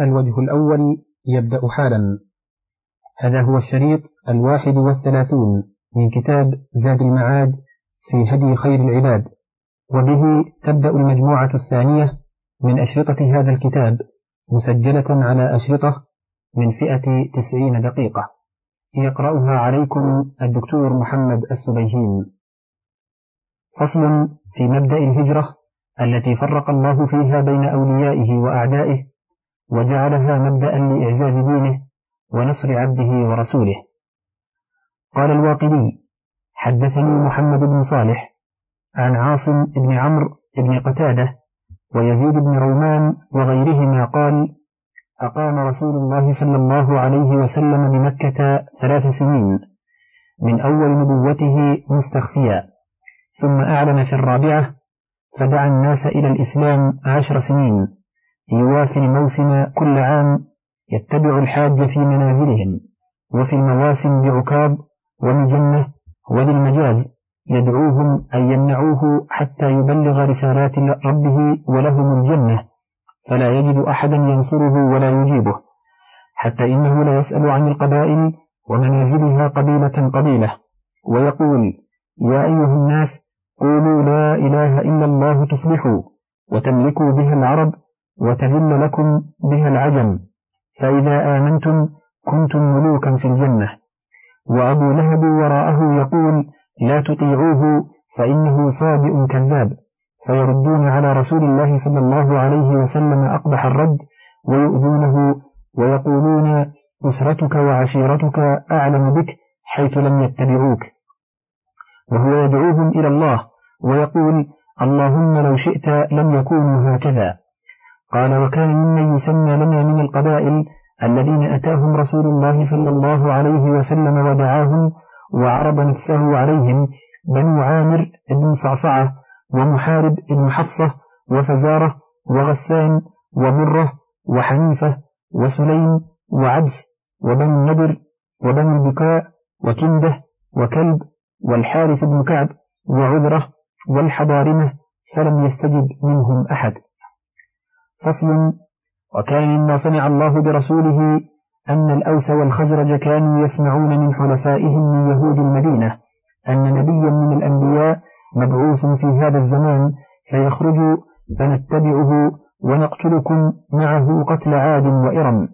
الوجه الأول يبدأ حالا. هذا هو الشريط الواحد والثلاثون من كتاب زاد المعاد في هدي خير العباد. وبه تبدأ المجموعة الثانية من أشرطة هذا الكتاب مسجلة على أشرطة من فئة تسعين دقيقة. يقرأها عليكم الدكتور محمد السبيهين فصل في مبدأ الهجرة التي فرق الله فيها بين أوليائه وأعدائه وجعلها مبدأ لإعزاز دينه ونصر عبده ورسوله. قال الواقدي حدثني محمد بن صالح عن عاصم بن عمرو بن قتادة ويزيد بن رومان وغيرهما قال أقام رسول الله صلى الله عليه وسلم بمكة ثلاث سنين من أول نبوته مستخفيا ثم أعلن في الرابعة فدعا الناس إلى الإسلام عشر سنين. يوافي الموسم كل عام يتبع الحاج في منازلهم وفي المواسم بعكاظ ومجنة وذي المجاز يدعوهم أن يمنعوه حتى يبلغ رسالات ربه ولهم الجنة فلا يجد أحدا ينصره ولا يجيبه حتى إنه لا يسأل عن القبائل ومنازلها قبيلة قبيلة ويقول يا أيها الناس قولوا لا إله إلا الله تفلحوا وتملكوا بها العرب وتذل لكم بها العجم فإذا آمنتم كنتم ملوكا في الجنة. وأبو لهب وراءه يقول لا تطيعوه فإنه صابئ كذاب. فيردون على رسول الله صلى الله عليه وسلم أقبح الرد ويؤذونه ويقولون أسرتك وعشيرتك أعلم بك حيث لم يتبعوك. وهو يدعوهم إلى الله ويقول اللهم لو شئت لم يكونوا هكذا. قال وكان ممن يسمى لنا من القبائل الذين أتاهم رسول الله صلى الله عليه وسلم ودعاهم وعرض نفسه عليهم بنو عامر بن صعصعة ومحارب بن حفصة وفزارة وغسان ومرة وحنيفة وسليم وعبس وبنو النضر وبنو البكاء وكندة وكلب والحارث بن كعب وعذرة والحضارمة فلم يستجب منهم أحد. فصل. وكان مما صنع الله برسوله أن الأوس والخزرج كانوا يسمعون من حلفائهم من يهود المدينة أن نبيا من الأنبياء مبعوث في هذا الزمان سيخرج فنتبعه ونقتلكم معه قتل عاد وإرم.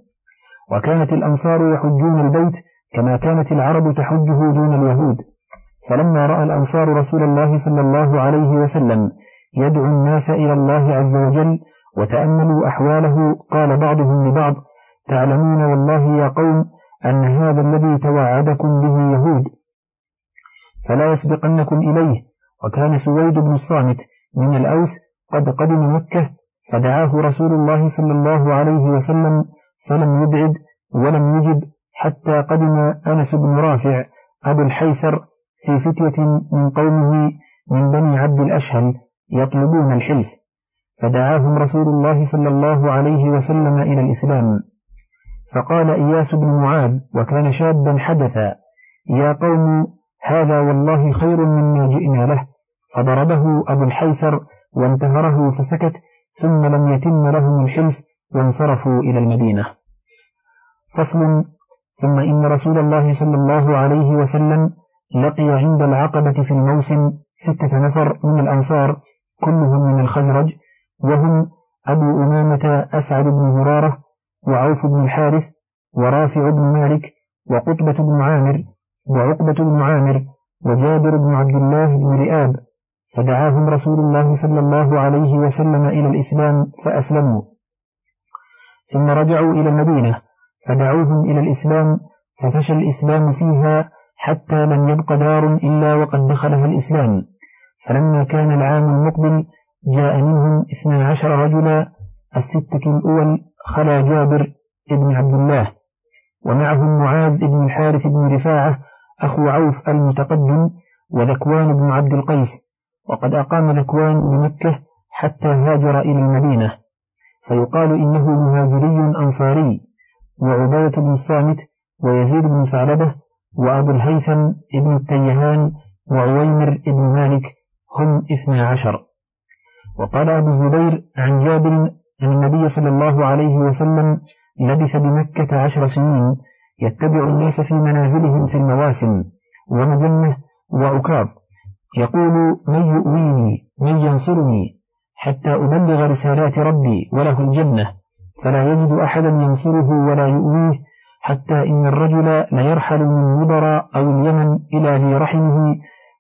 وكانت الأنصار يحجون البيت كما كانت العرب تحجه دون اليهود. فلما رأى الأنصار رسول الله صلى الله عليه وسلم يدعو الناس إلى الله عز وجل وتأملوا أحواله قال بعضهم لبعض تعلمون والله يا قوم أن هذا الذي توعدكم به يهود. فلا يسبقنكم إليه. وكان سويد بن الصامت من الأوس قد قدم مكة فدعاه رسول الله صلى الله عليه وسلم فلم يبعد ولم يجب حتى قدم أنس بن رافع أبو الحيسر في فتية من قومه من بني عبد الأشهل يطلبون الحلف. فدعاهم رسول الله صلى الله عليه وسلم إلى الإسلام. فقال إياس بن معاذ وكان شابا حدثا يا قوم هذا والله خير مما جئنا له. فضربه أبو الحيسر وانتهره فسكت ثم لم يتم لهم الحلف وانصرفوا إلى المدينة. فصل. ثم إن رسول الله صلى الله عليه وسلم لقي عند العقبة في الموسم ستة نفر من الأنصار كلهم من الخزرج وهم أبو أمامة أسعد بن زرارة وعوف بن الحارث ورافع بن مالك وقطبة بن عامر وعقبة بن عامر وجابر بن عبد الله بن رئاب فدعاهم رسول الله صلى الله عليه وسلم إلى الإسلام فأسلموا. ثم رجعوا إلى المدينة فدعوهم إلى الإسلام ففشى الإسلام فيها حتى لم يبق دار إلا وقد دخلها الإسلام. فلما كان العام المقبل جاء منهم اثنا عشر رجلا الستة الأول خلا جابر ابن عبد الله ومعهم معاذ بن الحارث بن رفاعة أخو عوف المتقدم وذكوان بن عبد القيس وقد أقام ذكوان بمكة حتى هاجر إلى المدينة. فيقال إنه مهاجري أنصاري وعبادة بن الصامت ويزيد بن ثعلبة وأبو الهيثم ابن التيهان وعويمر ابن مالك هم اثنا عشر. وقال أبو الزبير عن جابر أن النبي صلى الله عليه وسلم لبث بمكة عشر سنين يتبع الناس في منازلهم في المواسم ومجنة وعكاظ يقول من يؤويني من ينصرني حتى أبلغ رسالات ربي وله الجنة فلا يجد أحدا ينصره ولا يؤويه حتى إن الرجل ليرحل من مضر أو اليمن إلى ذي رحمه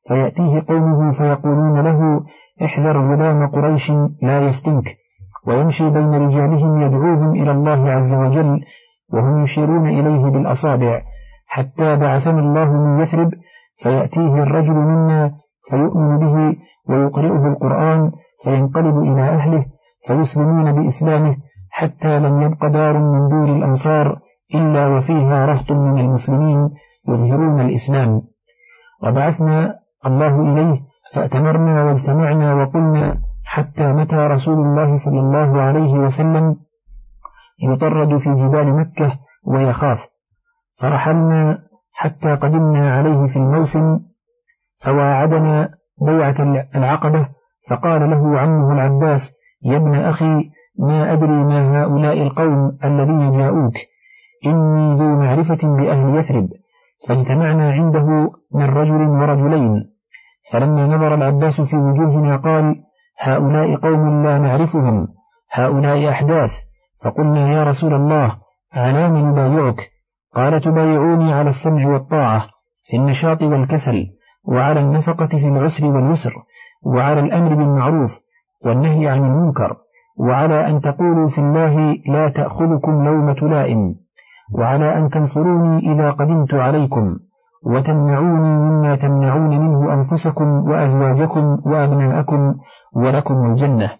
فيأتيه قومه فيقولون له احذر غلام قريش لا يفتنك. ويمشي بين رجالهم يدعوهم إلى الله عز وجل وهم يشيرون إليه بالأصابع. حتى بعثني الله من يثرب فيأتيه الرجل منا فيؤمن به ويقرئه القرآن فينقلب إلى أهله فيسلمون بإسلامه حتى لم يبق دار من دور الأنصار إلا وفيها رهط من المسلمين يظهرون الإسلام. وبعثنا الله إليه فأتمرنا واجتمعنا وقلنا حتى متى رسول الله صلى الله عليه وسلم يطرد في جبال مكة ويخاف. فرحلنا حتى قدمنا عليه في الموسم فواعدنا بيعة العقبة فقال له عمه العباس يا ابن أخي ما أدري ما هؤلاء القوم الذين جاءوك. إني ذو معرفة بأهل يثرب فاجتمعنا عنده من رجل ورجلين فلما نظر العباس في وجوهنا قال هؤلاء قوم لا نعرفهم هؤلاء أحداث. فقلنا يا رسول الله على من نبايعك قال تبايعوني على السمع والطاعة في النشاط والكسل وعلى النفقة في العسر واليسر وعلى الأمر بالمعروف والنهي عن المنكر وعلى أن تقولوا في الله لا تأخذكم لومة لائم وعلى أن تنصروني إذا قدمت عليكم. وتمنعوني مما تمنعون منه أنفسكم وأزواجكم وأبناءكم ولكم الجنة.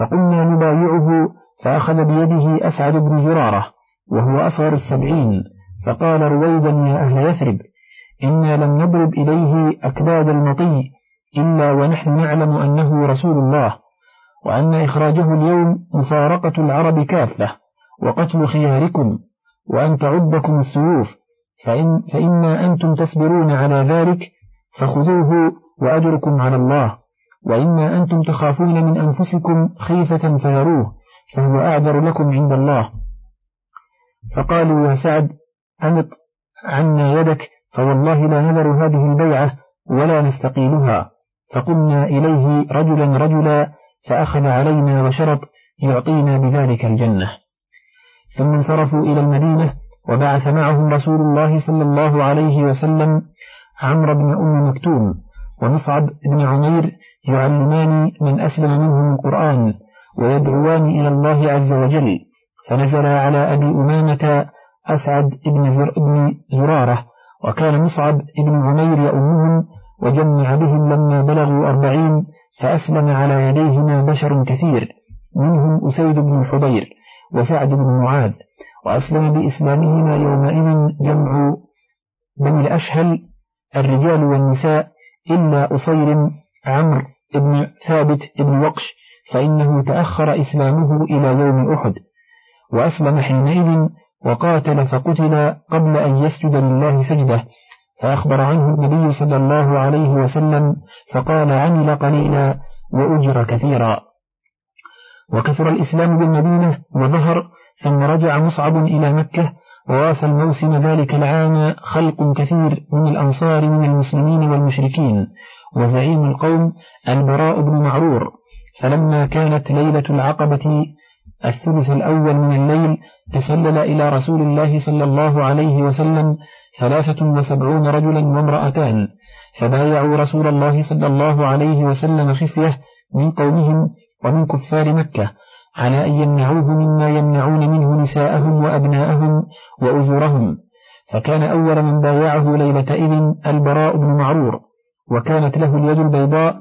فقلنا نبايعه فأخذ بيده أسعد بن زرارة وهو أصغر السبعين فقال رويدا يا أهل يثرب إنا لم نضرب إليه أكباد المطي إلا ونحن نعلم أنه رسول الله وأن إخراجه اليوم مفارقة العرب كافة وقتل خياركم وأن تعبكم السيوف فإن فإما أنتم تصبرون على ذلك فخذوه وأجركم على الله. وإما أنتم تخافون من أنفسكم خيفة فذروه فهو أعذر لكم عند الله. فقالوا يا سعد أمط عنا يدك فوالله لا نذر هذه البيعة ولا نستقيلها. فقمنا إليه رجلا رجلا فأخذ علينا وشرط يعطينا بذلك الجنة. ثم انصرفوا إلى المدينة وبعث معهم رسول الله صلى الله عليه وسلم عمرو بن أم مكتوم ومصعب بن عمير يعلمان من أسلم منهم القرآن ويدعوان إلى الله عز وجل فنزل على أبي أمامة أسعد بن, زر بن زرارة وكان مصعب بن عمير يؤمهم وجمع بهم لما بلغوا أربعين فأسلم على يديهما بشر كثير منهم أسيد بن الحبير وسعد بن معاذ. وأسلم بإسلامهما يومئذ جمع بني الأشهل الرجال والنساء إلا أصير عمرو بن ثابت بن وقش فإنه تأخر إسلامه إلى يوم أحد. وأسلم حينئذ وقاتل فقتل قبل أن يسجد لله سجدة. فأخبر عنه النبي صلى الله عليه وسلم فقال عمل قليلا وأجر كثيرا. وكثر الإسلام بالمدينة وظهر ثم رجع مصعب إلى مكة ووافى الموسم ذلك العام خلق كثير من الأنصار من المسلمين والمشركين وزعيم القوم البراء بن معرور. فلما كانت ليلة العقبة الثلث الأول من الليل تسلل إلى رسول الله صلى الله عليه وسلم ثلاثة وسبعون رجلا وامرأتان. فبايعوا رسول الله صلى الله عليه وسلم خفية من قومهم ومن كفار مكة. على أن يمنعوه مما يمنعون منه نساءهم وأبناءهم وأجورهم فكان أول من بايعه ليلتئذ البراء بن معرور وكانت له اليد البيضاء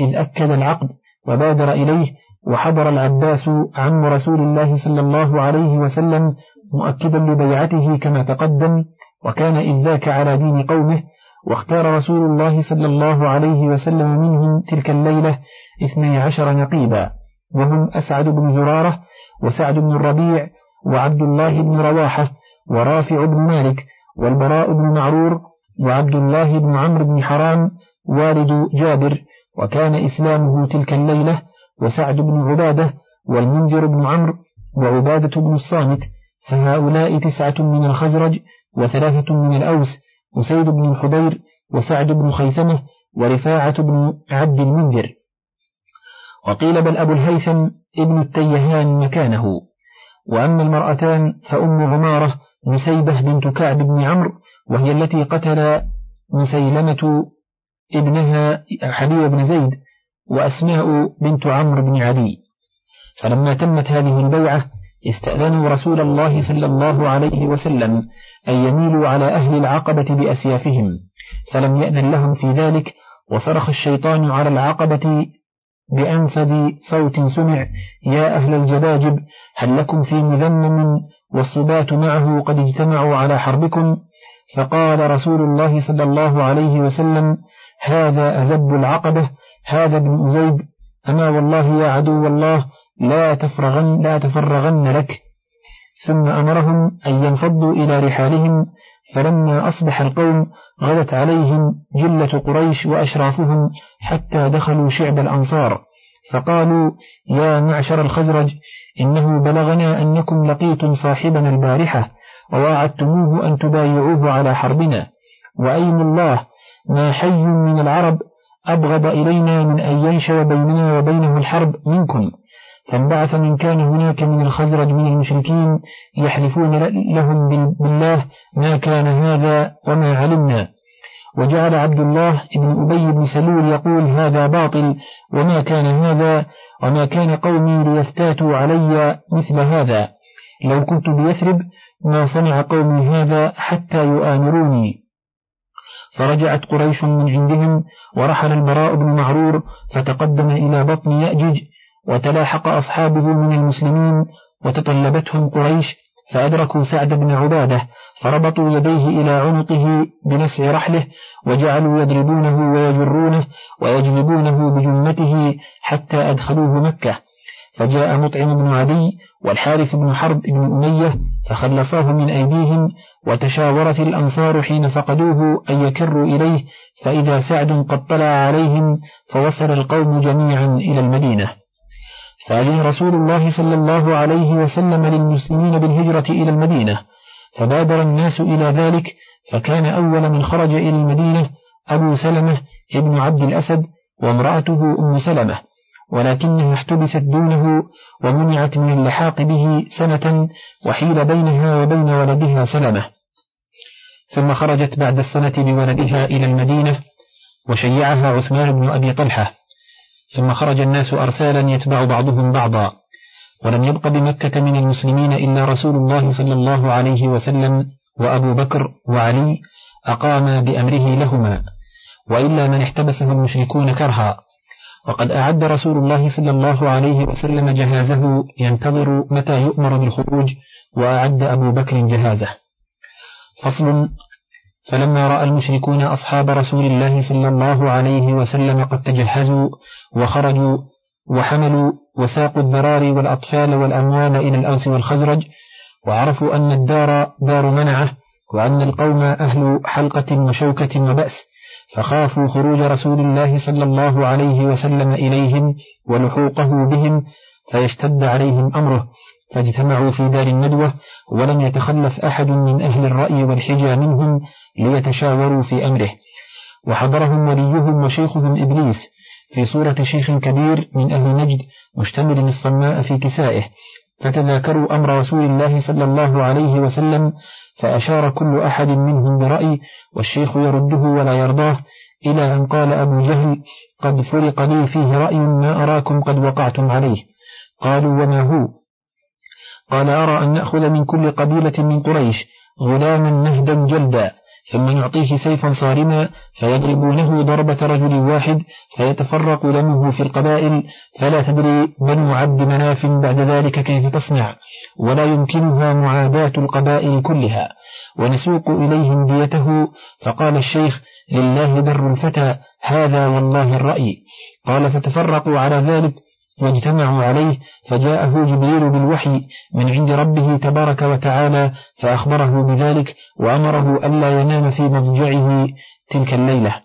إذ أكد العقد وبادر إليه وحضر العباس عم رسول الله صلى الله عليه وسلم مؤكدا لبيعته كما تقدم وكان إذ ذاك على دين قومه واختار رسول الله صلى الله عليه وسلم منهم تلك الليلة اثني عشر نقيبا. وهم أسعد بن زرارة وسعد بن الربيع وعبد الله بن رواحة ورافع بن مالك والبراء بن معرور وعبد الله بن عمرو بن حرام والد جابر وكان إسلامه تلك الليلة وسعد بن عبادة والمنذر بن عمرو وعبادة بن الصامت فهؤلاء تسعة من الخزرج وثلاثة من الأوس أسيد بن الحضير وسعد بن خيثمة ورفاعة بن عبد المنذر وقيل بل أبو الهيثم ابن التيهان مكانه. وأما المرأتان فأم عمارة نسيبة بنت كعب بن عمرو وهي التي قتل مسيلمة ابنها حبيب بن زيد وأسماء بنت عمرو بن علي. فلما تمت هذه البيعة استأذنوا رسول الله صلى الله عليه وسلم أن يميلوا على أهل العقبة بأسيافهم فلم يأذن لهم في ذلك وصرخ الشيطان على العقبة بأنفذ صوت سمع يا أهل الجباجب هل لكم في مذمم والصبات معه قد اجتمعوا على حربكم؟ فقال رسول الله صلى الله عليه وسلم هذا أزب العقبة هذا ابن أزيب أما والله يا عدو الله لا تفرغن, لا تفرغن لك. ثم أمرهم أن ينفضوا إلى رحالهم فلما أصبح القوم غدت عليهم جلة قريش وأشرافهم حتى دخلوا شعب الأنصار. فقالوا يا معشر الخزرج إنه بلغنا أنكم لقيتم صاحبنا البارحة وواعدتموه أن تبايعوه على حربنا. وأيم الله؟ ما حي من العرب أبغض إلينا من أن ينشأ بيننا وبينه الحرب منكم. فانبعث من كان هناك من الخزرج من المشركين يحلفون لهم بالله ما كان هذا وما علمنا. وجعل عبد الله بن أبي بن سلول يقول هذا باطل وما كان هذا وما كان قومي ليفتاتوا علي مثل هذا. لو كنت بيثرب ما صنع قومي هذا حتى يؤامروني. فرجعت قريش من عندهم ورحل البراء بن معرور فتقدم إلى بطن يأجج وتلاحق أصحابه من المسلمين وتطلبتهم قريش فأدركوا سعد بن عبادة فربطوا يديه إلى عنقه بنسع رحله وجعلوا يضربونه ويجرونه ويجذبونه بجمته حتى أدخلوه مكة. فجاء مطعم بن عدي والحارث بن حرب بن أمية فخلصاه من أيديهم وتشاورت الأنصار حين فقدوه أن يكروا إليه فإذا سعد قد طلع عليهم فوصل القوم جميعا إلى المدينة. فأذن رسول الله صلى الله عليه وسلم للمسلمين بالهجرة إلى المدينة فبادر الناس إلى ذلك فكان أول من خرج إلى المدينة أبو سلمة ابن عبد الأسد وامرأته أم سلمة ولكنها احتبست دونه ومنعت من اللحاق به سنة وحيل بينها وبين ولدها سلمة. ثم خرجت بعد السنة بولدها إلى المدينة وشيعها عثمان بن أبي طلحة. ثم خرج الناس أرسالا يتبع بعضهم بعضا. ولم يبق بمكة من المسلمين إلا رسول الله صلى الله عليه وسلم وأبو بكر وعلي أقاما بأمره لهما وإلا من احتبسه المشركون كرها. وقد أعد رسول الله صلى الله عليه وسلم جهازه ينتظر متى يؤمر بالخروج وأعد أبو بكر جهازه. فصل فلما رأى المشركون أصحاب رسول الله صلى الله عليه وسلم قد تجهزوا وخرجوا وحملوا وساقوا الذراري والأطفال والأموال إلى الأوس والخزرج وعرفوا أن الدار دار منعة وأن القوم أهل حلقة وشوكة وبأس فخافوا خروج رسول الله صلى الله عليه وسلم إليهم ولحوقه بهم فيشتد عليهم أمره. فاجتمعوا في دار الندوة ولم يتخلف أحد من أهل الرأي والحجى منهم ليتشاوروا في أمره. وحضرهم وليهم وشيخهم إبليس في صورة شيخ كبير من أهل نجد مشتمل الصماء في كسائه. فتذاكروا أمر رسول الله صلى الله عليه وسلم فأشار كل أحد منهم برأي والشيخ يرده ولا يرضاه إلى أن قال أبو جهل قد فرق لي فيه رأي ما أراكم قد وقعتم عليه. قالوا وما هو؟ قال أرى أن نأخذ من كل قبيلة من قريش غلاما نهدا جلدا ثم نعطيه سيفا صارما فيضربونه ضربة رجل واحد فيتفرق دمه في القبائل فلا تدري بنو عبد مناف بعد ذلك كيف تصنع ولا يمكنها معاداة القبائل كلها. ونسوق إليهم ديته فقال الشيخ لله در الفتى هذا والله الرأي. قال فتفرقوا على ذلك واجتمعوا عليه فجاءه جبريل بالوحي من عند ربه تبارك وتعالى فأخبره بذلك وأمره ألا ينام في مضجعه تلك الليلة.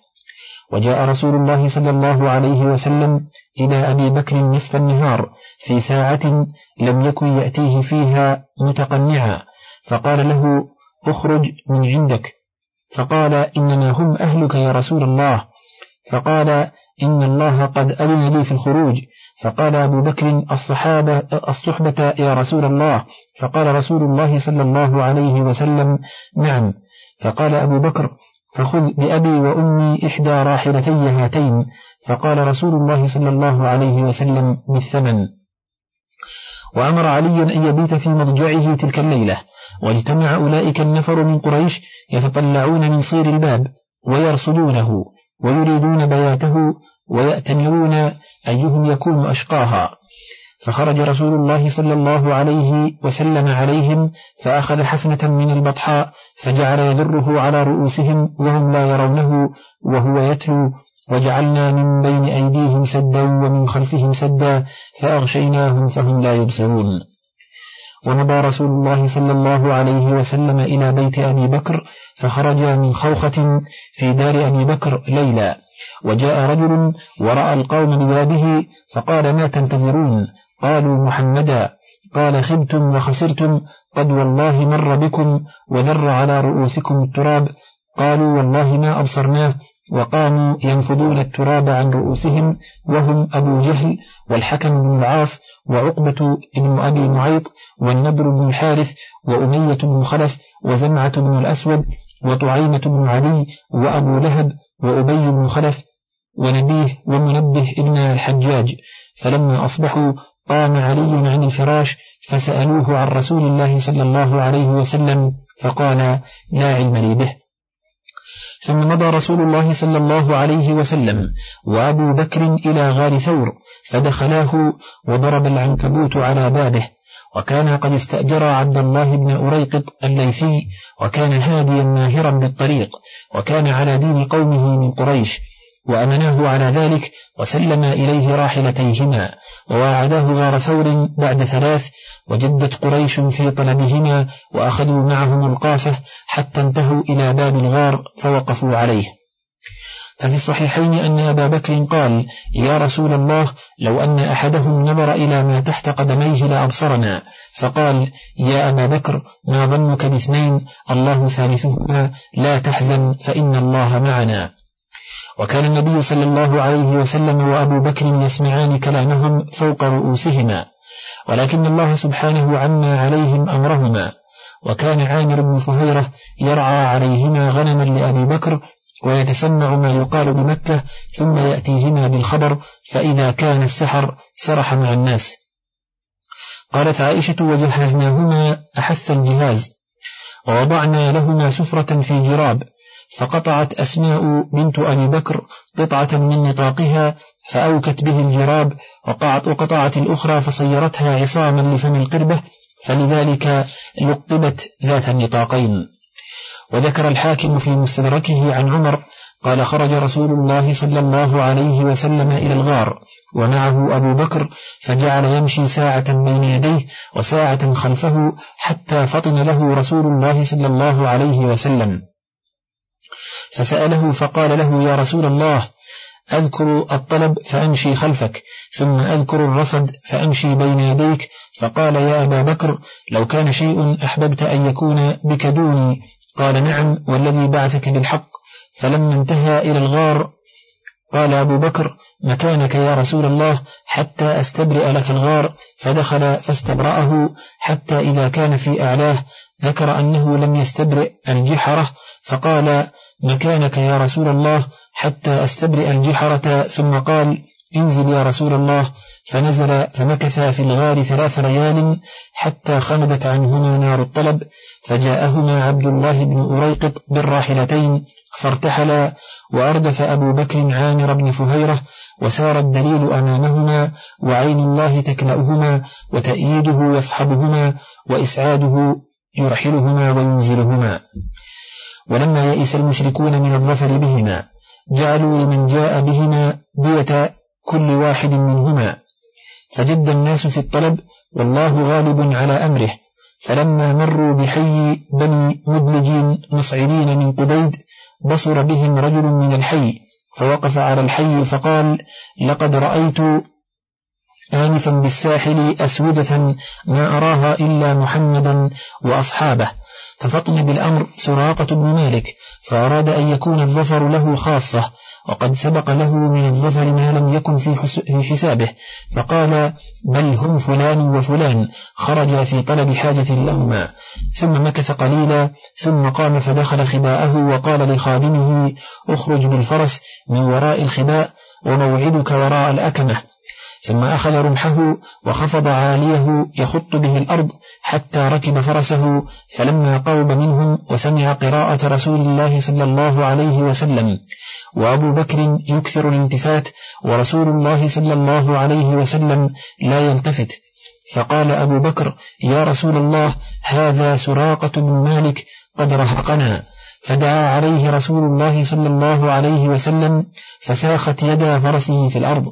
وجاء رسول الله صلى الله عليه وسلم إلى أبي بكر نصف النهار في ساعة لم يكن يأتيه فيها متقنعا فقال له اخرج من عندك. فقال إنما هم أهلك يا رسول الله. فقال إن الله قد أذن لي في الخروج. فقال أبو بكر الصحابة الصحبة يا رسول الله؟ فقال رسول الله صلى الله عليه وسلم نعم. فقال أبو بكر فخذ بأبي وأمي إحدى راحلتي هاتين. فقال رسول الله صلى الله عليه وسلم بالثمن. وأمر علي أن يبيت في مضجعه تلك الليلة. واجتمع أولئك النفر من قريش يتطلعون من صير الباب ويرصدونه ويريدون بياته ويأتمرون أيهم يكون أشقاها. فخرج رسول الله صلى الله عليه وسلم عليهم فأخذ حفنة من البطحاء فجعل يذره على رؤوسهم وهم لا يرونه وهو يتلو وجعلنا من بين أيديهم سدا ومن خلفهم سدا فأغشيناهم فهم لا يبصرون. ومضى رسول الله صلى الله عليه وسلم إلى بيت أبي بكر فخرج من خوخة في دار أبي بكر ليلا. وجاء رجل ورأى القوم ببابه فقال ما تنتظرون؟ قالوا محمدا. قال خبتم وخسرتم. قد والله مر بكم وذر على رؤوسكم التراب. قالوا والله ما أبصرناه. وقاموا ينفضون التراب عن رؤوسهم وهم أبو جهل والحكم بن العاص وعقبة بن أبي معيط والنضر بن الحارث وأمية بن خلف وزمعة بن الأسود وطعيمة بن علي وأبو لهب وأبي بن خلف ونبيه ومنبه ابن الحجاج. فلما أصبحوا قام علي عن الفراش فسألوه عن رسول الله صلى الله عليه وسلم فقال لا علم لي به. ثم مضى رسول الله صلى الله عليه وسلم وأبو بكر إلى غار ثور فدخلاه وضرب العنكبوت على بابه. وكان قد استأجر عبد الله بن أريقط الليثي وكان هاديا ماهرا بالطريق وكان على دين قومه من قريش وأمناه على ذلك وسلم إليه راحلتيهما وواعداه غار ثور بعد ثلاث وجدت قريش في طلبهما وأخذوا معهم القافة حتى انتهوا إلى باب الغار فوقفوا عليه. ففي الصحيحين أن أبا بكر قال يا رسول الله لو أن أحدهم نظر إلى ما تحت قدميه لأبصرنا. فقال يا أبا بكر ما ظنك باثنين؟ الله ثالثهما لا تحزن فإن الله معنا. وكان النبي صلى الله عليه وسلم وأبو بكر يسمعان كلامهم فوق رؤوسهما ولكن الله سبحانه عما عليهم أمرهما. وكان عامر بن فهيرة يرعى عليهما غنما لأبي بكر ويتسمع ما يقال بمكة ثم يأتيهما بالخبر فإذا كان السحر سرح مع الناس. قالت عائشة وجهزناهما أحث الجهاز ووضعنا لهما سفرة في جراب فقطعت أسماء بنت أبي بكر قطعة من نطاقها فأوكت به الجراب وقعت وقطعت الأخرى فصيرتها عصاما لفم القربة فلذلك لقبت ذات النطاقين. وذكر الحاكم في مستدركه عن عمر قال خرج رسول الله صلى الله عليه وسلم إلى الغار ومعه أبو بكر فجعل يمشي ساعة بين يديه وساعة خلفه حتى فطن له رسول الله صلى الله عليه وسلم. فسأله فقال له يا رسول الله أذكر الطلب فأمشي خلفك ثم أذكر الرفد فأمشي بين يديك فقال يا أبا بكر لو كان شيء أحببت أن يكون بك دوني قال نعم والذي بعثك بالحق فلما انتهى إلى الغار. قال أبو بكر مكانك يا رسول الله حتى أستبرئ لك الغار. فدخل فاستبرأه حتى إذا كان في أعلاه ذكر أنه لم يستبرئ الجحرة. فقال مكانك يا رسول الله حتى أستبرئ الجحرة. ثم قال انزل يا رسول الله. فنزل فمكث في الغار ثلاث ليال حتى خمدت عنهما نار الطلب فجاءهما عبد الله بن أريقط بالراحلتين فارتحلا وأردف أبو بكر عامر بن فهيرة وسار الدليل أمامهما وعين الله تكلأهما وتأييده يصحبهما وإسعاده يرحلهما وينزلهما. ولما يئس المشركون من الظفر بهما جعلوا لمن جاء بهما دية كل واحد منهما. فجد الناس في الطلب والله غالب على أمره. فلما مروا بحي بني مدلجين مصعدين من قديد بصر بهم رجل من الحي فوقف على الحي فقال لقد رأيت آنفا بالساحل أسودة ما أراها إلا محمدا وأصحابه. ففطن بالأمر سراقة بن مالك فأراد أن يكون الظفر له خاصة وقد سبق له من الظفر ما لم يكن في حسابه فقال بل هم فلان وفلان خرجا في طلب حاجة لهما. ثم مكث قليلا ثم قام فدخل خباءه وقال لخادمه اخرج بالفرس من وراء الخباء وموعدك وراء الأكمة. ثم أخذ رمحه وخفض عاليه يخط به الأرض حتى ركب فرسه فلما قرب منهم وسمع قراءة رسول الله صلى الله عليه وسلم. وأبو بكر يكثر الالتفات ورسول الله صلى الله عليه وسلم لا يلتفت. فقال أبو بكر يا رسول الله هذا سراقة بن مالك قد رهقنا. فدعا عليه رسول الله صلى الله عليه وسلم فساخت يدا فرسه في الأرض.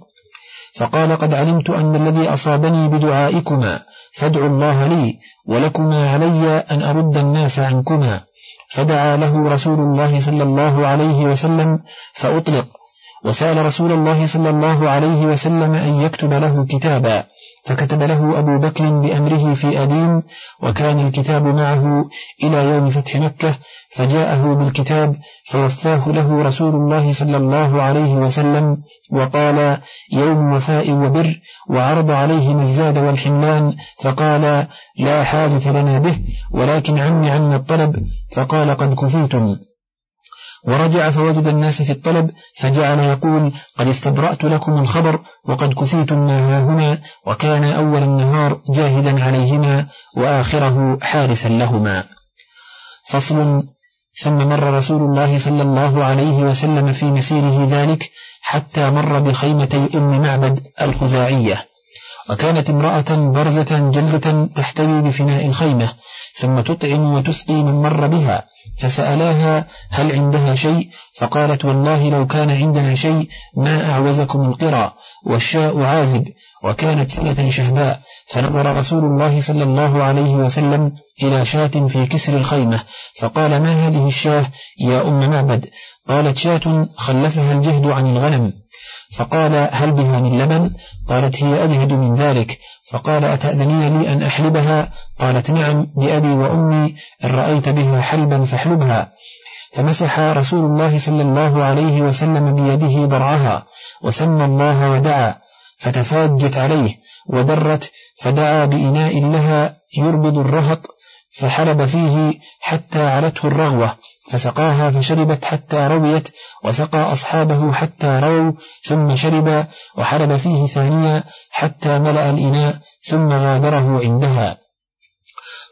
فقال قد علمت أن الذي أصابني بدعائكما فادعوا الله لي ولكما علي أن أرد الناس عنكما. فدعا له رسول الله صلى الله عليه وسلم فأطلق. وسأل رسول الله صلى الله عليه وسلم أن يكتب له كتابا. فكتب له أبو بكر بأمره في أديم وكان الكتاب معه إلى يوم فتح مكة فجاءه بالكتاب فوفاه له رسول الله صلى الله عليه وسلم وقال يوم وفاء وبر وعرض عليه الزاد والحملان فقال لا حاجة لنا به ولكن عم عنا الطلب فقال قد كفيتم. ورجع فوجد الناس في الطلب فجعل يقول قد استبرأت لكم الخبر وقد كفيتم ما هنا وكان أول النهار جاهدا عليهما وآخره حارسا لهما. فصل. ثم مر رسول الله صلى الله عليه وسلم في مسيره ذلك حتى مر بخيمتي أم معبد الخزاعية. وكانت امرأة برزة جلدة تحتوي بفناء الخيمة ثم تطعم وتسقي من مر بها. فسألاها هل عندها شيء؟ فقالت والله لو كان عندنا شيء ما أعوزكم القرى والشاء عازب وكانت سنة شهباء. فنظر رسول الله صلى الله عليه وسلم إلى شاة في كسر الخيمة فقال ما هذه الشاة يا أم معبد؟ قالت شاة خلفها الجهد عن الغنم. فقال هل بها من لبن؟ قالت هي أجهد من ذلك. فقال أتأذنين لي أن أحلبها؟ قالت نعم بأبي وأمي إن رأيت بها حلبا فاحلبها. فمسح رسول الله صلى الله عليه وسلم بيده ضرعها وسمى الله ودعا فتفاجت عليه ودرت فدعا بإناء لها يربض الرهط فحلب فيه حتى علته الرغوة. فسقاها فشربت حتى رويت وسقى أصحابه حتى رووا ثم شرب وحرب فيه ثانيا حتى ملأ الإناء ثم غادره عندها.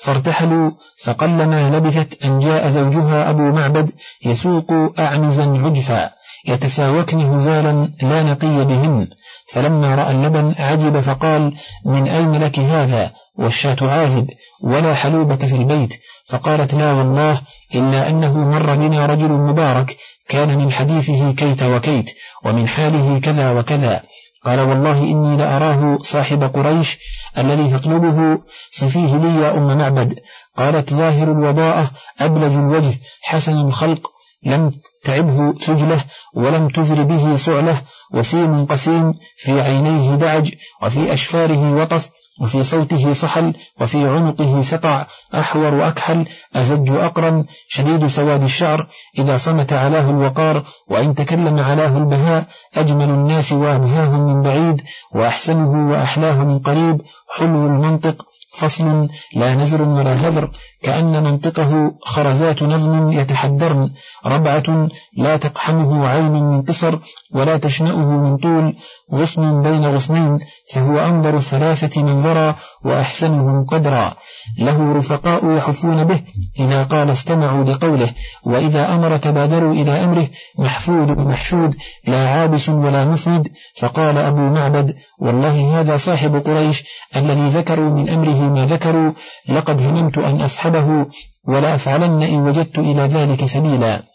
فارتحلوا فقلما لبثت أن جاء زوجها أبو معبد يسوق أعنزا عجفا يتساوكن هزالا لا نقي بهن. فلما رأى اللبن عجب فقال من أين لك هذا؟ والشاة عازب ولا حلوبة في البيت. فقالت لا والله إلا أنه مر بنا رجل مبارك كان من حديثه كيت وكيت ومن حاله كذا وكذا. قال والله إني لأراه صاحب قريش الذي تطلبه صفيه لي يا أم معبد. قالت ظاهر الوضاءة أبلج الوجه حسن الخلق لم تعبه ثجله ولم تزر به سعله وسيم قسيم في عينيه دعج وفي أشفاره وطف وفي صوته صحل وفي عنقه سطع أحور أكحل أزج أقرن شديد سواد الشعر إذا صمت علاه الوقار وإن تكلم علاه البهاء أجمل الناس وأبهاهم من بعيد وأحسنه وأحلاه من قريب حلو المنطق فصل لا نزر ولا هذر كأن منطقه خرزات نظم يتحدرن ربعة لا تقحمه عين من قصر ولا تشنأه من طول غصن بين غصنين فهو أنظر الثلاثة منظرا وأحسنهم قدرا. له رفقاء يحفون به. إذا قال استمعوا لقوله وإذا أمر تبادروا إلى أمره محفود محشود لا عابس ولا مفند فقال أبو معبد والله هذا صاحب قريش الذي ذكروا من أمره ما ذكروا لقد هممت أن أصحبه ولا أفعلن إن وجدت إلى ذلك سبيلا.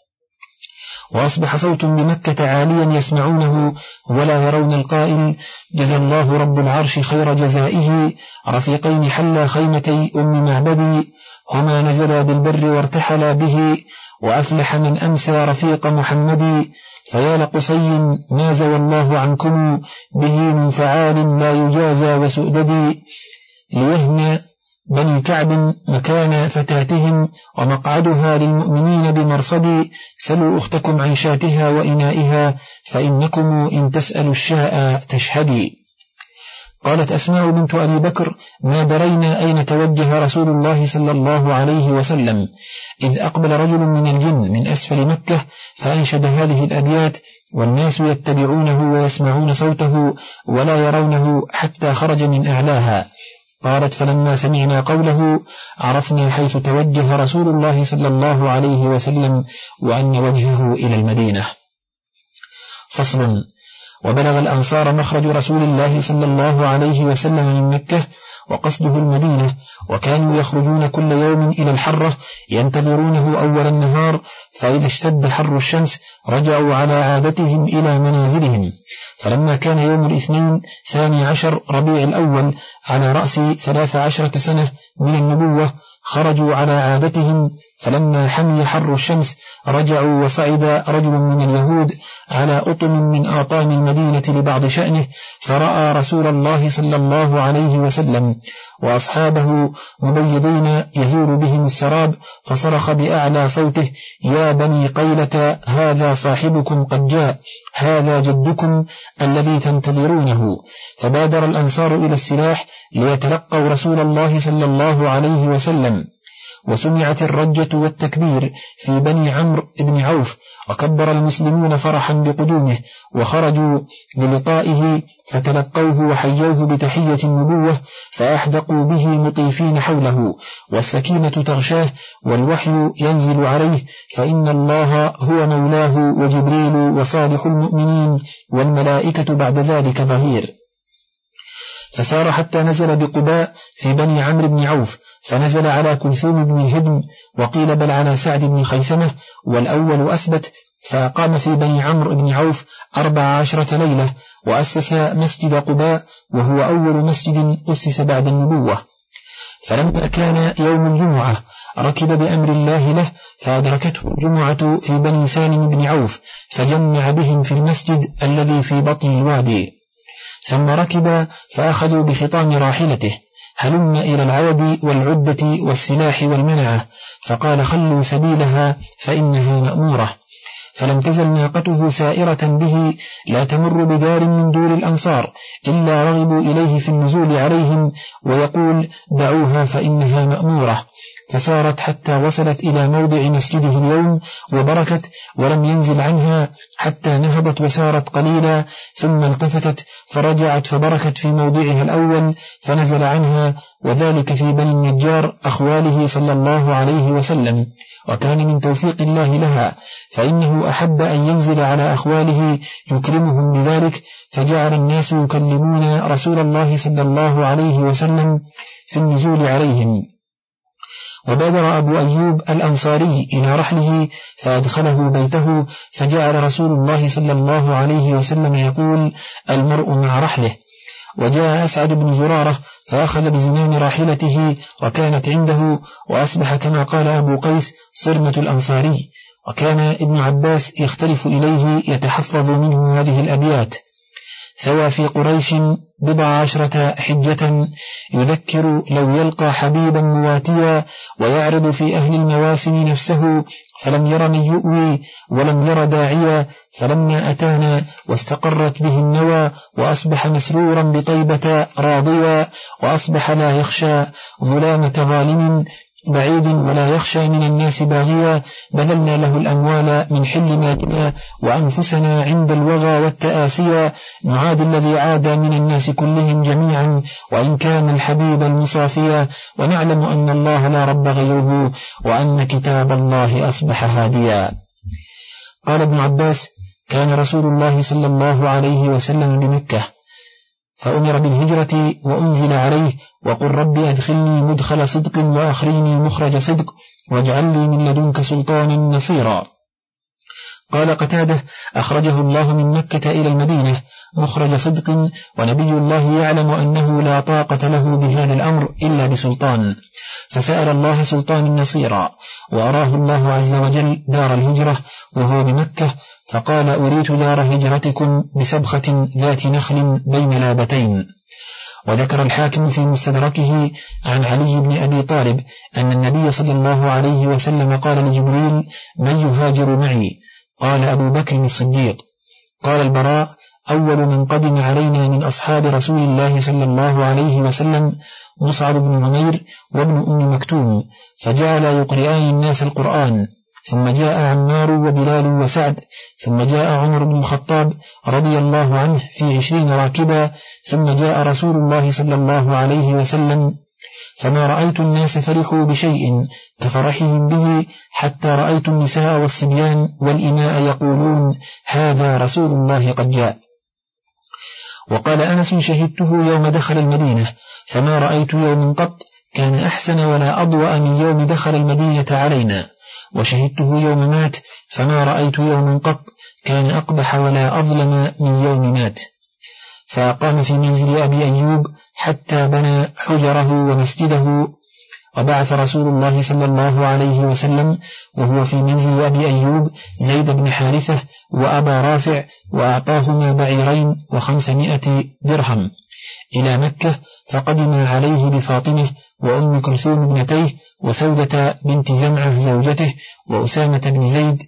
وأصبح صوت بمكة عاليا يسمعونه ولا يرون القائل جزى الله رب العرش خير جزائه رفيقين حلا خيمتي أم معبدي هما نزلا بالبر وارتحلا به وأفلح من أمسى رفيق محمد فيا لقصي ما زوى الله عنكم به من فعال لا يجازى وسؤددي ليهنى بني كعب مكان فتاتهم ومقعدها للمؤمنين بمرصد سلوا أختكم عن شاتها وإنائها فإنكم إن تسألوا الشاء تشهدي. قالت أسماء بنت أبي بكر ما درينا أين توجه رسول الله صلى الله عليه وسلم؟ إذ أقبل رجل من الجن من أسفل مكة فأنشد هذه الأبيات والناس يتبعونه ويسمعون صوته ولا يرونه حتى خرج من أعلاها. قالت فلما سمعنا قوله عرفنا حيث توجه رسول الله صلى الله عليه وسلم وأن وجهه إلى المدينة. فصل. وبلغ الأنصار مخرج رسول الله صلى الله عليه وسلم من مكة وقصده المدينة وكانوا يخرجون كل يوم إلى الحرة ينتظرونه أول النهار فإذا اشتد حر الشمس رجعوا على عادتهم إلى منازلهم. فلما كان يوم الاثنين ثاني عشر ربيع الأول على رأس ثلاث عشرة سنة من النبوة خرجوا على عادتهم فلما حمي حر الشمس رجعوا وصعد رجل من اليهود على أطم من آطام المدينة لبعض شأنه فرأى رسول الله صلى الله عليه وسلم وأصحابه مبيضين يزول بهم السراب فصرخ بأعلى صوته يا بني قيلة هذا صاحبكم قد جاء هذا جدكم الذي تنتظرونه. فبادر الأنصار إلى السلاح ليتلقوا رسول الله صلى الله عليه وسلم. وسمعت الرجة والتكبير في بني عمرو بن عوف وكبر المسلمون فرحا بقدومه وخرجوا للقائه فتلقوه وحيوه بتحية النبوة فأحدقوا به مطيفين حوله والسكينة تغشاه والوحي ينزل عليه فإن الله هو مولاه وجبريل وصالح المؤمنين والملائكة بعد ذلك ظهير. فسار حتى نزل بقباء في بني عمرو بن عوف فنزل على كلثوم بن الهدم وقيل بل على سعد بن خيثمة والأول أثبت فأقام في بني عمرو بن عوف أربع عشرة ليلة وأسس مسجد قباء وهو أول مسجد أسس بعد النبوة. فلما كان يوم الجمعة ركب بأمر الله له فأدركته الجمعة في بني سالم بن عوف فجمع بهم في المسجد الذي في بطن الوادي. ثم ركب فأخذوا بخطام راحلته هلم إلى العود والعدة والسلاح والمنعة فقال خلوا سبيلها فإنها مأمورة. فلم تزل ناقته سائرة به لا تمر بدار من دور الأنصار إلا رغبوا إليه في النزول عليهم ويقول دعوها فإنها مأمورة. فسارت حتى وصلت إلى موضع مسجده اليوم وبركت ولم ينزل عنها حتى نهضت وسارت قليلا ثم التفتت فرجعت فبركت في موضعها الأول فنزل عنها وذلك في بني النجار أخواله صلى الله عليه وسلم وكان من توفيق الله لها فإنه أحب أن ينزل على أخواله يكرمهم بذلك فجعل الناس يكلمون رسول الله صلى الله عليه وسلم في النزول عليهم وبادر أبو أيوب الأنصاري إلى رحله فأدخله بيته فجعل رسول الله صلى الله عليه وسلم يقول المرء مع رحله. وجاء أسعد بن زرارة فأخذ بزمام راحلته وكانت عنده وأصبح كما قال أبو قيس صرمة الأنصاري وكان ابن عباس يختلف إليه يتحفظ منه هذه الأبيات. ثوى في قريش بضع عشرة حجة يذكر لو يلقى حبيبا مواتيا ويعرض في أهل المواسم نفسه فلم ير من يؤوي ولم ير داعيا فلما أتانا واستقرت به النوى وأصبح مسرورا بطيبة راضيا وأصبح لا يخشى ظلامة ظالم بعيد ولا يخشى من الناس باغيا بذلنا له الأموال من حل مالنا وأنفسنا عند الوغى والتآسيا. نعاد الذي عاد من الناس كلهم جميعا وإن كان الحبيب المصافيا. ونعلم أن الله لا رب غيره وأن كتاب الله أصبح هاديا. قال ابن عباس كان رسول الله صلى الله عليه وسلم بمكة. فأمر بالهجرة وأنزل عليه وقل رب أدخلني مدخل صدق وأخرجني مخرج صدق واجعل لي من لدنك سلطانا نصيرا. قال قتادة أخرجه الله من مكة إلى المدينة مخرج صدق ونبي الله يعلم أنه لا طاقة له بهذا الأمر إلا بسلطان. فسأل الله سلطان نصيرا وأراه الله عز وجل دار الهجرة وهو بمكة فقال أريت دار هجرتكم بسبخة ذات نخل بين لابتين. وذكر الحاكم في مستدركه عن علي بن أبي طالب أن النبي صلى الله عليه وسلم قال لجبريل من يهاجر معي؟ قال أبو بكر الصديق. قال البراء أول من قدم علينا من أصحاب رسول الله صلى الله عليه وسلم مصعب بن عمير وابن أم مكتوم فجعل يقرئان الناس القرآن. ثم جاء عمار وبلال وسعد ثم جاء عمر بن الخطاب رضي الله عنه في عشرين راكبا ثم جاء رسول الله صلى الله عليه وسلم فما رأيت الناس فرحوا بشيء كفرحهم به حتى رأيت النساء والصبيان والإماء يقولون هذا رسول الله قد جاء. وقال أنس شهدته يوم دخل المدينة فما رأيت يوم قط كان أحسن ولا أضوأ من يوم دخل المدينة علينا. وشهدته يوم مات فما رأيت يوما قط كان أقبح ولا أظلم من يوم مات. فقام في منزل أبي أيوب حتى بنى حجره ومسجده وبعث رسول الله صلى الله عليه وسلم وهو في منزل أبي أيوب زيد بن حارثة وأبا رافع وأعطاهما بعيرين وخمسمائة درهم. إلى مكة فقدم عليه بفاطمة وأم كلثوم ابنتيه وسودة بنت زمعة زوجته وأسامة بن زيد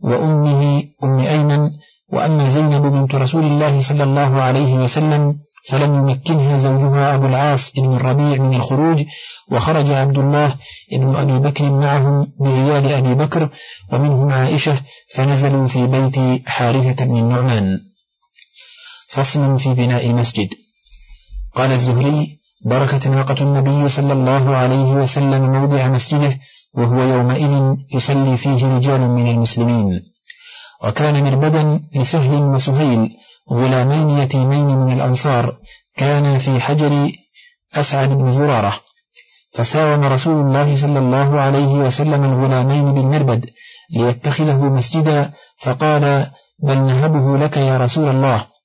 وأمه أم أيمن وأما زينب بنت رسول الله صلى الله عليه وسلم فلم يمكنها زوجها أبو العاص بن الربيع من الخروج وخرج عبد الله بن أبي بكر معهم بعيال أبي بكر ومنهم عائشة فنزلوا في بيت حارثة بن النعمان. فصل في بناء المسجد قال الزهري بركت ناقة النبي صلى الله عليه وسلم موضع مسجده وهو يومئذ يصلي فيه رجال من المسلمين. وكان مربدا لسهل وسهيل غلامين يتيمين من الأنصار كان في حجر أسعد بن زرارة. فساوم رسول الله صلى الله عليه وسلم الغلامين بالمربد ليتخذه مسجدا فقال بل نهبه لك يا رسول الله.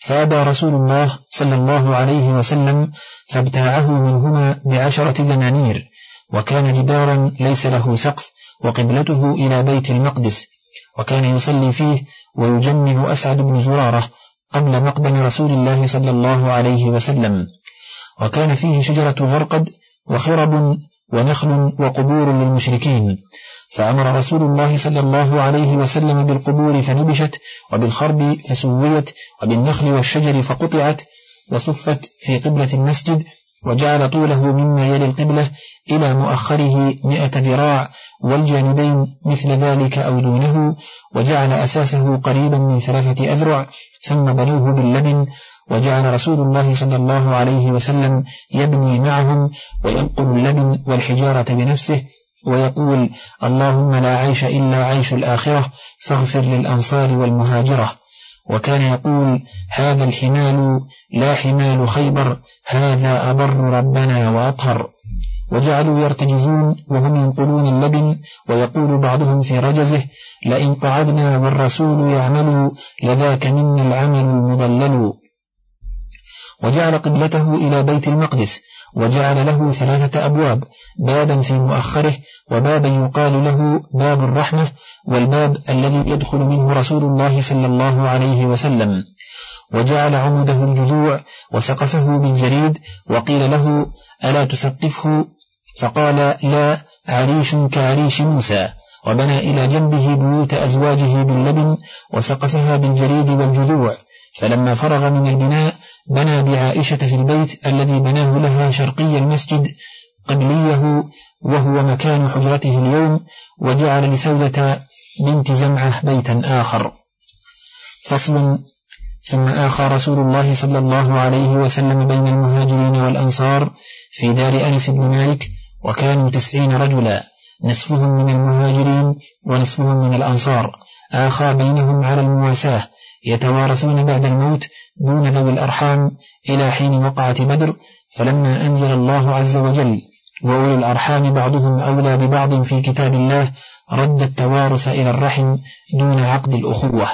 فأبى رسول الله صلى الله عليه وسلم فابتاعه منهما بعشرة دنانير وكان جدارا ليس له سقف وقبلته إلى بيت المقدس وكان يصلي فيه ويجمع أسعد بن زرارة قبل مقدم رسول الله صلى الله عليه وسلم. وكان فيه شجرة غرقد وخرب ونخل وقبور للمشركين. فأمر رسول الله صلى الله عليه وسلم بالقبور فنبشت وبالخرب فسويت وبالنخل والشجر فقطعت وصفت في قبلة المسجد وجعل طوله مما يلي القبلة إلى مؤخره مئة ذراع والجانبين مثل ذلك أو دونه وجعل أساسه قريبا من ثلاثة أذرع ثم بنوه باللبن وجعل رسول الله صلى الله عليه وسلم يبني معهم وينقل اللبن والحجارة بنفسه ويقول اللهم لا عيش إلا عيش الآخرة فاغفر للأنصار والمهاجرة. وكان يقول هذا الحمال لا حمال خيبر هذا أبر ربنا وأطهر. وجعلوا يرتجزون وهم ينقلون اللبن ويقول بعضهم في رجزه لئن قعدنا والرسول يعمل لذاك منا العمل المضلل وجعل قبلته إلى بيت المقدس وجعل له ثلاثة أبواب بابا في مؤخره وبابا يقال له باب الرحمة والباب الذي يدخل منه رسول الله صلى الله عليه وسلم. وجعل عمده الجذوع وسقفه بالجريد وقيل له ألا تسقفه؟ فقال لا عريش كعريش موسى. وبنى إلى جنبه بيوت أزواجه باللبن وسقفها بالجريد والجذوع. فلما فرغ من البناء بنى بعائشة في البيت الذي بناه لها شرقي المسجد قبليه وهو مكان حجرته اليوم وجعل لسودة بنت زمعة بيتا آخر. فصل. ثم آخى رسول الله صلى الله عليه وسلم بين المهاجرين والأنصار في دار أنس بن مالك وكانوا تسعين رجلا نصفهم من المهاجرين ونصفهم من الأنصار. آخى بينهم على المواساة يتوارثون بعد الموت دون ذوي الأرحام إلى حين وقعت بدر فلما أنزل الله عز وجل وأولي الأرحام بعضهم أولى ببعض في كتاب الله رد التوارث إلى الرحم دون عقد الأخوة.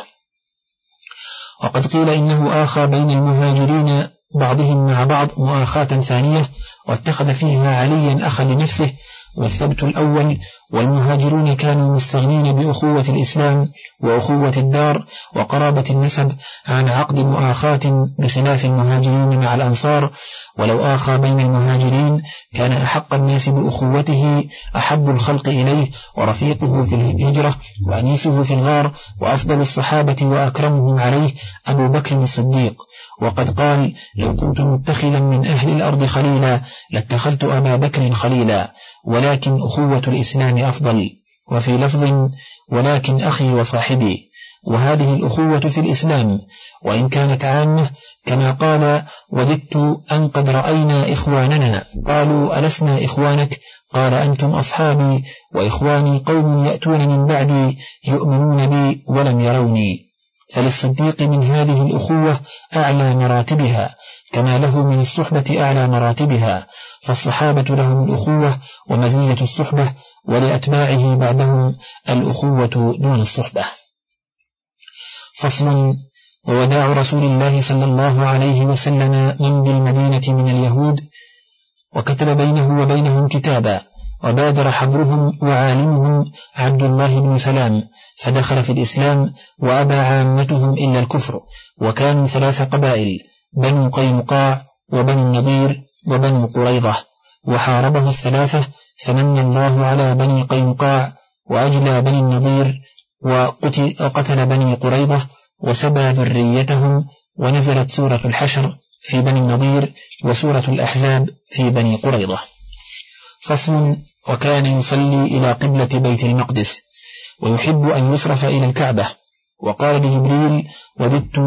وقد قيل إنه آخى بين المهاجرين بعضهم مع بعض مؤاخاة ثانية واتخذ فيها عليا أخا لنفسه والثبت الأول والمهاجرون كانوا مستغنين بأخوة الإسلام وأخوة الدار وقرابة النسب عن عقد مؤاخاة بخلاف المهاجرين مع الأنصار. ولو آخى بين المهاجرين كان أحق الناس بأخوته أحب الخلق إليه ورفيقه في الهجرة وأنيسه في الغار وأفضل الصحابة وأكرمهم عليه أبو بكر الصديق. وقد قال لو كنت متخذا من أهل الأرض خليلا لاتخذت أبا بكر خليلا ولكن أخوة الإسلام أفضل وفي لفظ ولكن أخي وصاحبي وهذه الأخوة في الإسلام وإن كانت عامة كما قال وددت أن قد رأينا إخواننا قالوا ألسنا إخوانك؟ قال أنتم أصحابي وإخواني قوم يأتون من بعدي يؤمنون بي ولم يروني. فللصديق من هذه الأخوة أعلى مراتبها كما له من الصحبة أعلى مراتبها فالصحابة لهم الأخوة ومزية الصحبة ولأتباعه بعدهم الأخوة دون الصحبة. فصل ووداع رسول الله صلى الله عليه وسلم من بالمدينة من اليهود وكتب بينه وبينهم كتابا وبادر حبرهم وعالمهم عبد الله بن سلام فدخل في الإسلام وأبى عامتهم إلا الكفر وكانوا ثلاث قبائل بنو قينقاع وبنو النضير وبنو قريظة وحاربه الثلاثة فمن الله على بني قينقاع وأجلى بني النضير وقتل بني قريظة وسبى ذريتهم ونزلت سورة الحشر في بني النضير وسورة الأحزاب في بني قريظة. فصل وكان يصلي إلى قبلة بيت المقدس ويحب أن يصرف إلى الكعبة. وقال لجبريل وددت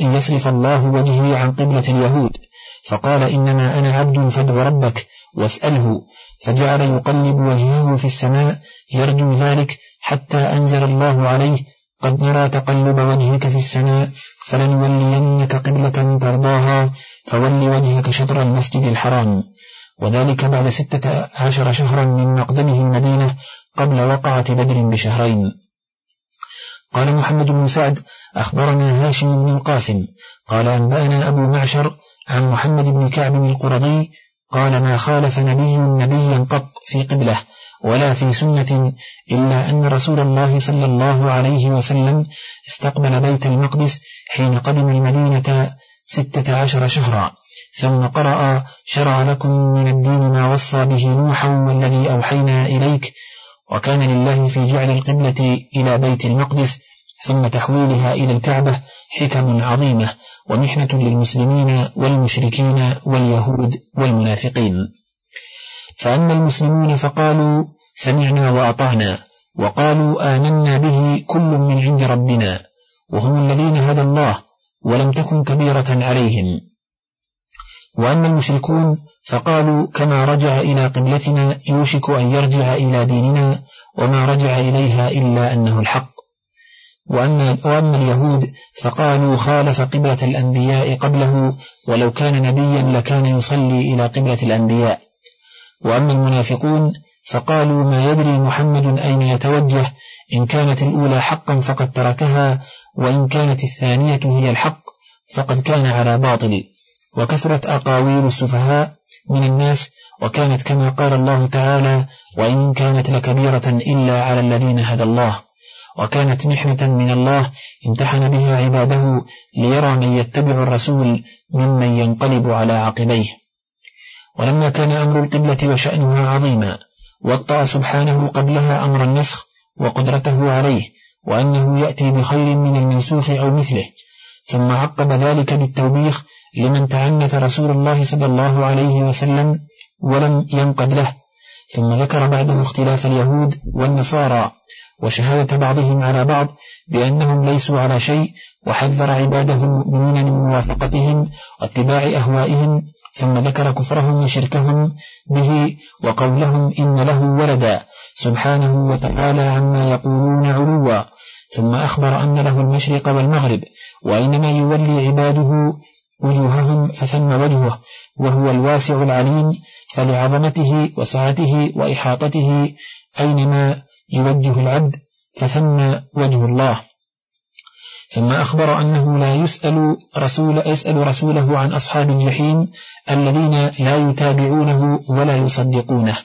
أن يصرف الله وجهي عن قبلة اليهود. فقال إنما أنا عبد فادع ربك. واسأله. فجعل يقلب وجهه في السماء يرجو ذلك حتى أنزل الله عليه. قد نرى تقلب وجهك في السماء فلنولينك قبلة ترضاها فول وجهك شطر المسجد الحرام. وذلك بعد ستة عشر شهرا من مقدمه المدينة قبل وقعة بدر بشهرين. قال محمد بن سعد أخبرنا هاشم بن القاسم. قال أنبأنا أبو معشر عن محمد بن كعب القرضي قال ما خالف نبي نبيا قط في قبله ولا في سنة إلا أن رسول الله صلى الله عليه وسلم استقبل بيت المقدس حين قدم المدينة ستة عشر شهرا ثم قرأ شرع لكم من الدين ما وصى به نوحا والذي أوحينا إليك وكان لله في جعل القبلة إلى بيت المقدس ثم تحويلها إلى الكعبة حكم عظيمة ومحنة للمسلمين والمشركين واليهود والمنافقين. فأما المسلمون فقالوا سمعنا وأطعنا وقالوا آمنا به كل من عند ربنا وهم الذين هدى الله ولم تكن كبيرة عليهم. وأما المشركون فقالوا كما رجع إلى قبلتنا يوشك أن يرجع إلى ديننا وما رجع إليها إلا أنه الحق. وأما, وأما اليهود فقالوا خالف قبلة الأنبياء قبله ولو كان نبيا لكان يصلي إلى قبلة الأنبياء. وأما المنافقون فقالوا ما يدري محمد أين يتوجه إن كانت الأولى حقا فقد تركها وإن كانت الثانية هي الحق فقد كان على باطل. وكثرت أقاويل السفهاء من الناس وكانت كما قال الله تعالى وإن كانت لكبيرة إلا على الذين هدى الله وكانت محنة من الله امتحن بها عباده ليرى من يتبع الرسول ممن ينقلب على عقبيه. ولما كان أمر القبلة وشأنها عظيما وطأ سبحانه قبلها أمر النسخ وقدرته عليه وأنه يأتي بخير من المنسوخ أو مثله ثم عقب ذلك بالتوبيخ لمن تعنت رسول الله صلى الله عليه وسلم ولم ينقد له ثم ذكر بعده اختلاف اليهود والنصارى وشهادة بعضهم على بعض بأنهم ليسوا على شيء وحذر عباده المؤمنين من موافقتهم واتباع أهوائهم ثم ذكر كفرهم وشركهم به وقولهم إن له ولدا سبحانه وتعالى عما يقولون علوا. ثم أخبر أن له المشرق والمغرب وإنما يولي عباده وجوههم فثم وجهه وهو الواسع العليم فلعظمته وسعته وإحاطته أينما يوجه العبد فثم وجه الله. ثم أخبر أنه لا يسأل رسول يسأل رسوله عن أصحاب الجحيم الذين لا يتابعونه ولا يصدقونه.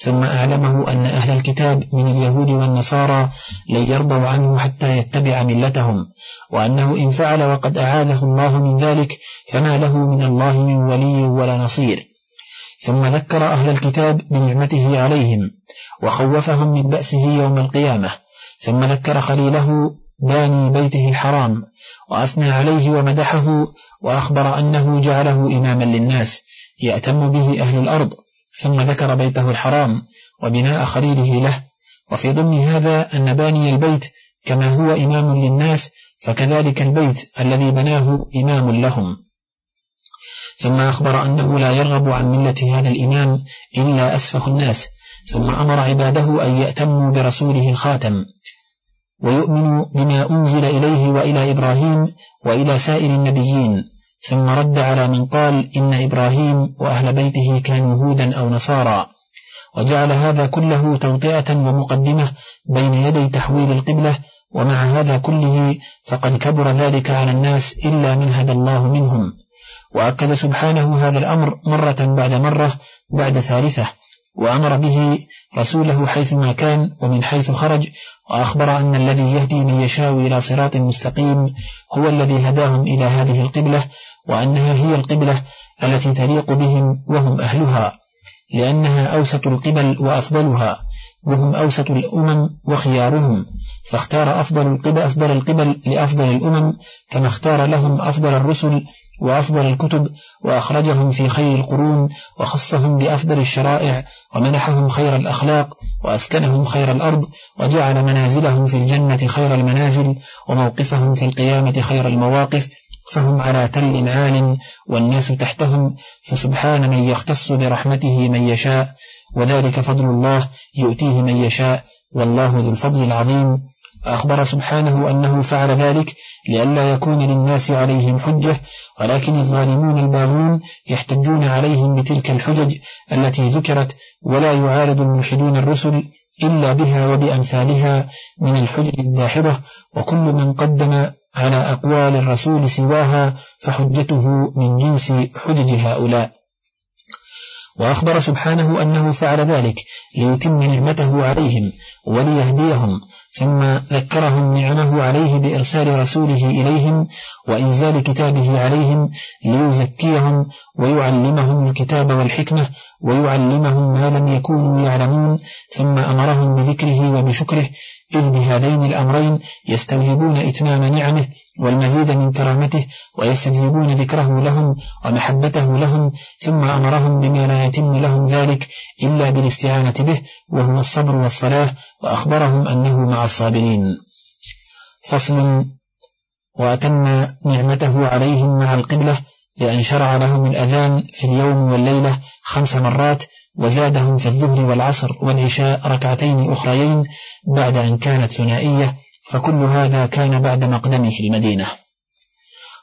ثم أعلمه أن أهل الكتاب من اليهود والنصارى لن يرضوا عنه حتى يتبع ملتهم وأنه إن فعل وقد أعاده الله من ذلك فما له من الله من ولي ولا نصير. ثم ذكر أهل الكتاب بنعمته عليهم وخوفهم من بأسه يوم القيامة ثم ذكر خليله باني بيته الحرام وأثنى عليه ومدحه وأخبر أنه جعله إماما للناس يأتم به أهل الأرض ثم ذكر بيته الحرام وبناء خليله له وفي ضمن هذا أن باني البيت كما هو إمام للناس فكذلك البيت الذي بناه إمام لهم. ثم أخبر أنه لا يرغب عن ملة هذا الإمام إلا أسفه الناس ثم أمر عباده أن يأتموا برسوله الخاتم ويؤمنوا بما أنزل إليه وإلى إبراهيم وإلى سائر النبيين ثم رد على من قال إن إبراهيم وأهل بيته كانوا هودا أو نصارى وجعل هذا كله توطئة ومقدمة بين يدي تحويل القبلة ومع هذا كله فقد كبر ذلك على الناس إلا من هدى الله منهم. وأكد سبحانه هذا الأمر مرة بعد مرة بعد ثالثة وأمر به رسوله حيثما كان ومن حيث خرج وأخبر أن الذي يهدي من يشاء إلى صراط مستقيم هو الذي هداهم إلى هذه القبلة وأنها هي القبلة التي تليق بهم وهم أهلها لأنها أوسط القبل وأفضلها وهم أوسط الأمم وخيارهم فاختار أفضل القبل أفضل القبل لأفضل الأمم كما اختار لهم أفضل الرسل وأفضل الكتب وأخرجهم في خير القرون وخصهم بأفضل الشرائع ومنحهم خير الأخلاق وأسكنهم خير الأرض وجعل منازلهم في الجنة خير المنازل وموقفهم في القيامة خير المواقف فهم على تل عال والناس تحتهم فسبحان من يختص برحمته من يشاء وذلك فضل الله يؤتيه من يشاء والله ذو الفضل العظيم. أخبر سبحانه أنه فعل ذلك لئلا يكون للناس عليهم حجة ولكن الظالمون الباغون يحتجون عليهم بتلك الحجج التي ذكرت ولا يعارض الملحدون الرسل إلا بها وبأمثالها من الحجج الداحضة وكل من قدم على أقوال الرسول سواها فحجته من جنس حجج هؤلاء. وأخبر سبحانه أنه فعل ذلك ليتم نعمته عليهم وليهديهم ثم ذكرهم نعمه عليه بإرسال رسوله إليهم وإنزال كتابه عليهم ليزكيهم ويعلمهم الكتاب والحكمة ويعلمهم ما لم يكونوا يعلمون ثم أمرهم بذكره وبشكره إذ بهذين الأمرين يستوجبون إتمام نعمه والمزيد من كرامته ويستجيبون ذكره لهم ومحبته لهم ثم أمرهم بما لا يتم لهم ذلك إلا بالاستعانة به وهو الصبر والصلاة وأخبرهم أنه مع الصابرين. فصل وأتم نعمته عليهم مع القبلة بأن شرع لهم الأذان في اليوم والليلة خمس مرات وزادهم في الظهر والعصر والعشاء ركعتين أخريين بعد أن كانت ثنائية فكل هذا كان بعد مقدمه المدينة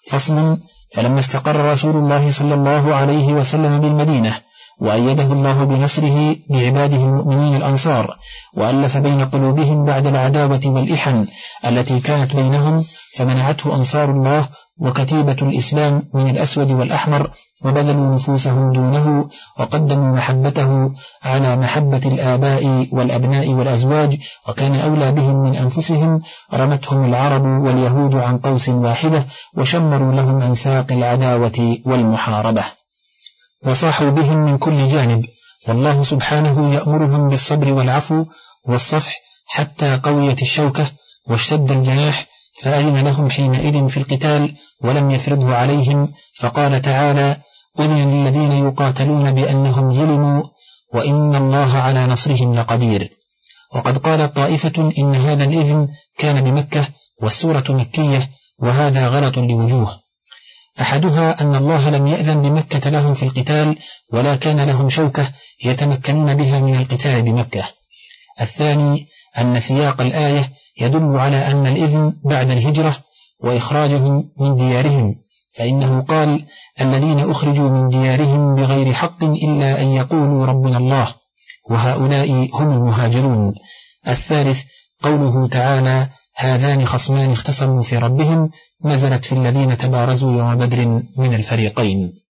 فصل فلما استقر رسول الله صلى الله عليه وسلم بالمدينة وأيده الله بنصره بعباده المؤمنين الأنصار وألف بين قلوبهم بعد العداوة والإحن التي كانت بينهم فمنعته أنصار الله وكتيبة الإسلام من الأسود والأحمر وبذلوا نفوسهم دونه وقدموا محبته على محبة الآباء والأبناء والأزواج وكان أولى بهم من أنفسهم. رمتهم العرب واليهود عن قوس واحدة وشمروا لهم عن ساق العداوة والمحاربة. وصاحوا بهم من كل جانب. والله سبحانه يأمرهم بالصبر والعفو والصفح حتى قويت الشوكة واشتد الجناح فأذن لهم حينئذ في القتال ولم يفرضه عليهم فقال تعالى أذن للذين يقاتلون بأنهم ظلموا وإن الله على نصرهم لقدير. وقد قالت طائفة إن هذا الإذن كان بمكة والسورة مكية وهذا غلط لوجوه. أحدها أن الله لم يأذن بمكة لهم في القتال ولا كان لهم شوكة يتمكنون بها من القتال بمكة. الثاني أن سياق الآية يدل على أن الإذن بعد الهجرة وإخراجهم من ديارهم فإنه قال الذين أخرجوا من ديارهم بغير حق إلا أن يقولوا ربنا الله وهؤلاء هم المهاجرون. الثالث قوله تعالى هذان خصمان اختصموا في ربهم نزلت في الذين تبارزوا يوم بدر من الفريقين.